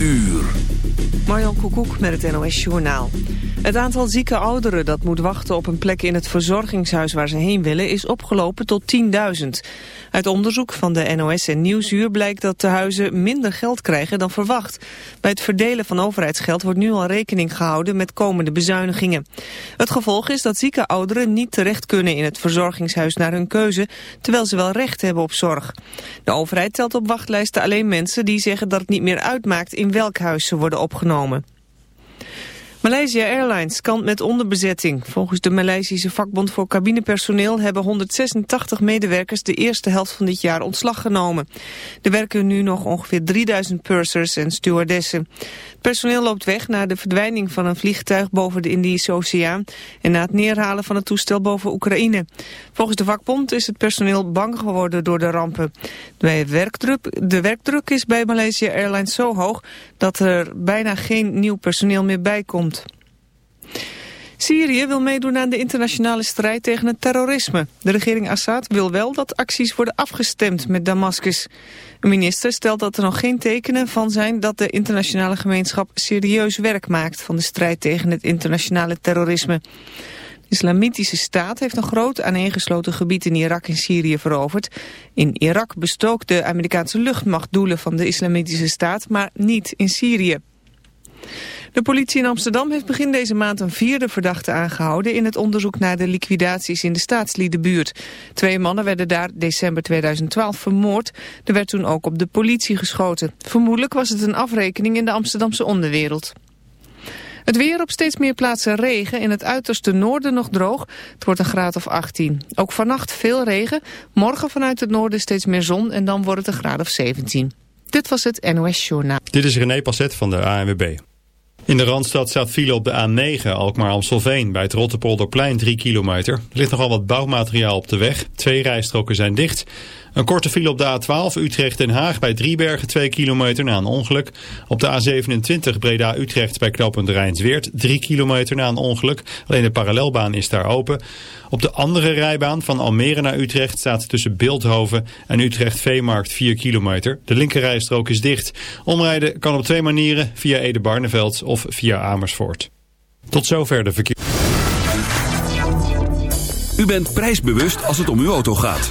uur. Marjan Koekoek met het NOS Journaal. Het aantal zieke ouderen dat moet wachten op een plek in het verzorgingshuis waar ze heen willen is opgelopen tot 10.000. Uit onderzoek van de NOS en Nieuwsuur blijkt dat de huizen minder geld krijgen dan verwacht. Bij het verdelen van overheidsgeld wordt nu al rekening gehouden met komende bezuinigingen. Het gevolg is dat zieke ouderen niet terecht kunnen in het verzorgingshuis naar hun keuze, terwijl ze wel recht hebben op zorg. De overheid telt op wachtlijsten alleen mensen die zeggen dat het niet meer uitmaakt in welk huis ze worden opgenomen. Malaysia Airlines kan met onderbezetting. Volgens de Maleisische vakbond voor cabinepersoneel hebben 186 medewerkers de eerste helft van dit jaar ontslag genomen. Er werken nu nog ongeveer 3000 pursers en stewardessen. Het personeel loopt weg na de verdwijning van een vliegtuig boven de Indische Oceaan en na het neerhalen van het toestel boven Oekraïne. Volgens de vakbond is het personeel bang geworden door de rampen. De werkdruk, de werkdruk is bij Malaysia Airlines zo hoog dat er bijna geen nieuw personeel meer bij komt. Syrië wil meedoen aan de internationale strijd tegen het terrorisme. De regering Assad wil wel dat acties worden afgestemd met Damascus. Een minister stelt dat er nog geen tekenen van zijn dat de internationale gemeenschap serieus werk maakt van de strijd tegen het internationale terrorisme. De islamitische staat heeft een groot aaneengesloten gebied in Irak en Syrië veroverd. In Irak bestookt de Amerikaanse luchtmacht doelen van de islamitische staat, maar niet in Syrië. De politie in Amsterdam heeft begin deze maand een vierde verdachte aangehouden in het onderzoek naar de liquidaties in de staatsliedenbuurt. Twee mannen werden daar december 2012 vermoord. Er werd toen ook op de politie geschoten. Vermoedelijk was het een afrekening in de Amsterdamse onderwereld. Het weer op steeds meer plaatsen regen. In het uiterste noorden nog droog. Het wordt een graad of 18. Ook vannacht veel regen. Morgen vanuit het noorden steeds meer zon. En dan wordt het een graad of 17. Dit was het NOS Journaal. Dit is René Passet van de ANWB. In de Randstad staat file op de A9, Alkmaar-Amstelveen, bij het Rottepolderplein 3 kilometer. Er ligt nogal wat bouwmateriaal op de weg. Twee rijstroken zijn dicht. Een korte file op de A12 Utrecht-Den Haag bij Driebergen 2 kilometer na een ongeluk. Op de A27 Breda-Utrecht bij knooppunt Rijnsweert 3 kilometer na een ongeluk. Alleen de parallelbaan is daar open. Op de andere rijbaan van Almere naar Utrecht staat tussen Beeldhoven en Utrecht-Veemarkt 4 kilometer. De linkerrijstrook is dicht. Omrijden kan op twee manieren via Ede-Barneveld of via Amersfoort. Tot zover de verkeer. U bent prijsbewust als het om uw auto gaat.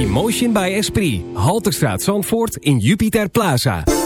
Motion by Esprit. Halterstraat Zandvoort in Jupiter Plaza.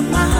My.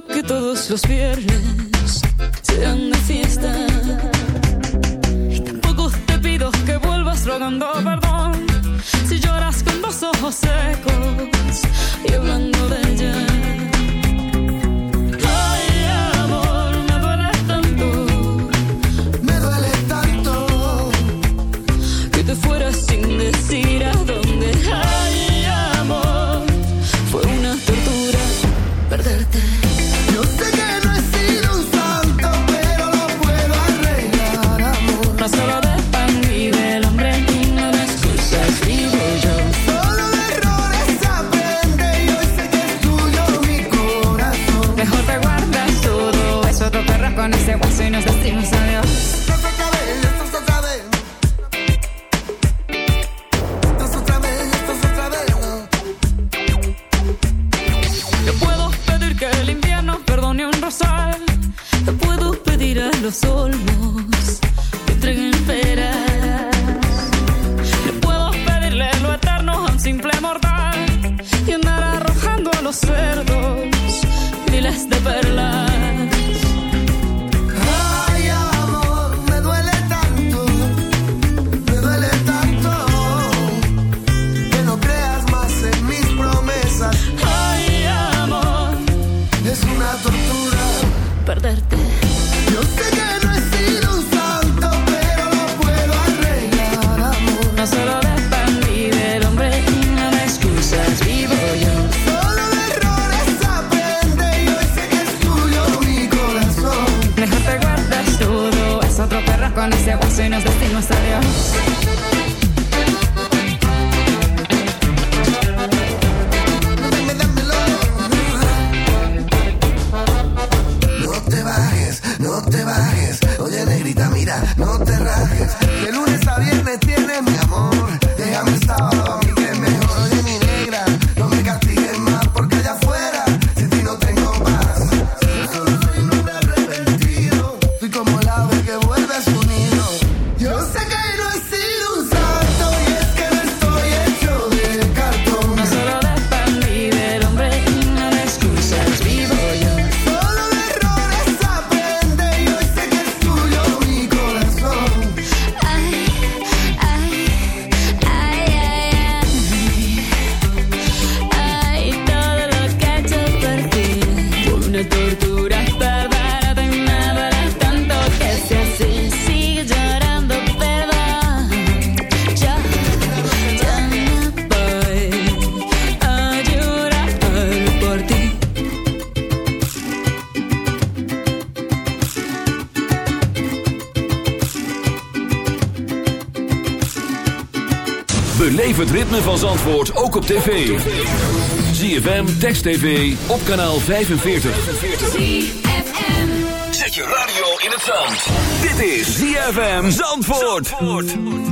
que todos los viernes sean de fiesta. Tampoco te pido que vuelvas rogando perdón si lloras con dos ojos secos y hablando de ella. Ay, amor, me duele tanto, me duele tanto que te fuera sin decir ritme van Zandvoort ook op tv. ZFM, Text TV, op kanaal 45. Zet je radio in het zand. Dit is ZFM Zandvoort. Zandvoort.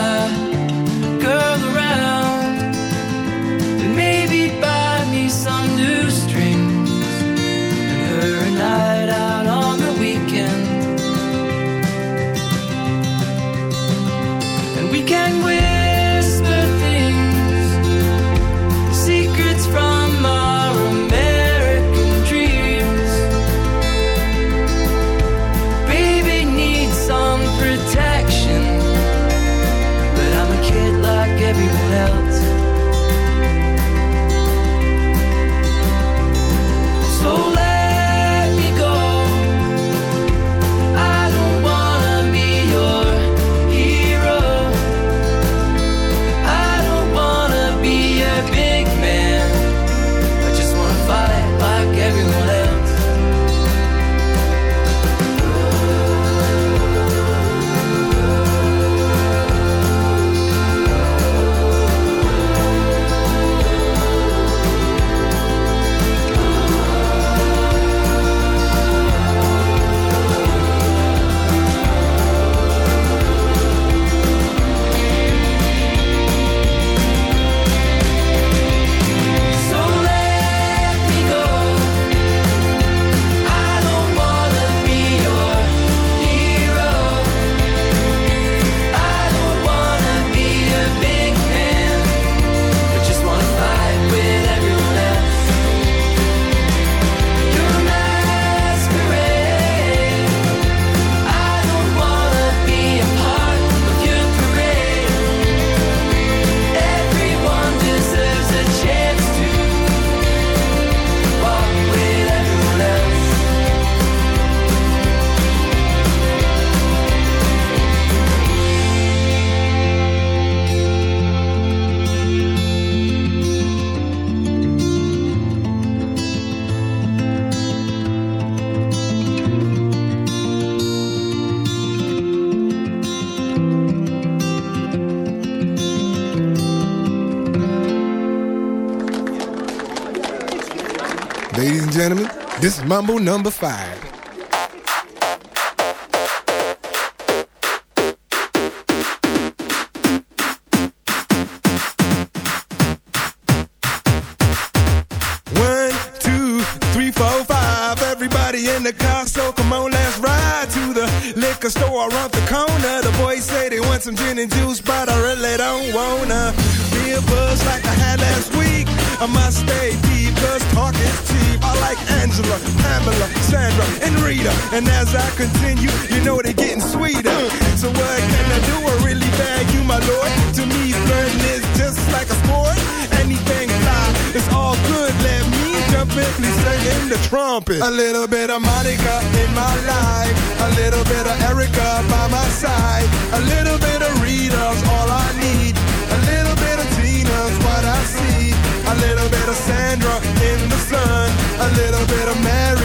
Mambo number five. One, two, three, four, five. Everybody in the car, so come on, let's ride to the liquor store around the corner. The boys say they want some gin and juice, but And as I continue, you know they're getting sweeter. So what can I do? I really bag you, my lord. To me, flirting is just like a sport. Anything fly, it's all good. Let me jump in, please sing in the trumpet. A little bit of Monica in my life. A little bit of Erica by my side. A little bit of Rita's all I need. A little bit of Tina's what I see. A little bit of Sandra in the sun. A little bit of Mary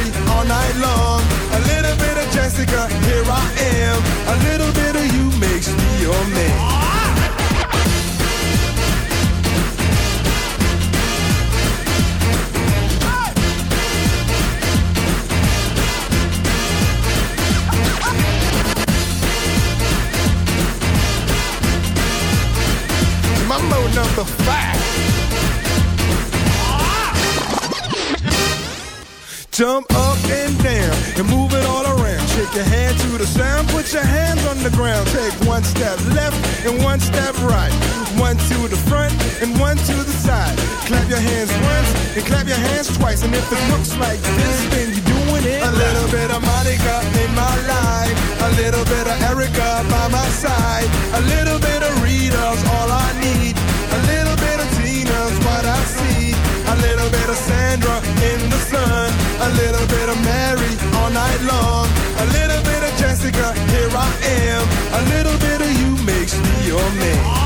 and clap your hands twice. And if it looks like this, then you're doing it. A little bit of Monica in my life. A little bit of Erica by my side. A little bit of Rita's all I need. A little bit of Tina's what I see. A little bit of Sandra in the sun. A little bit of Mary all night long. A little bit of Jessica, here I am. A little bit of you makes me your man.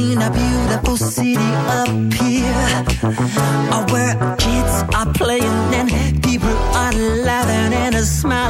seen a beautiful city up here where kids are playing and people are laughing and smiling.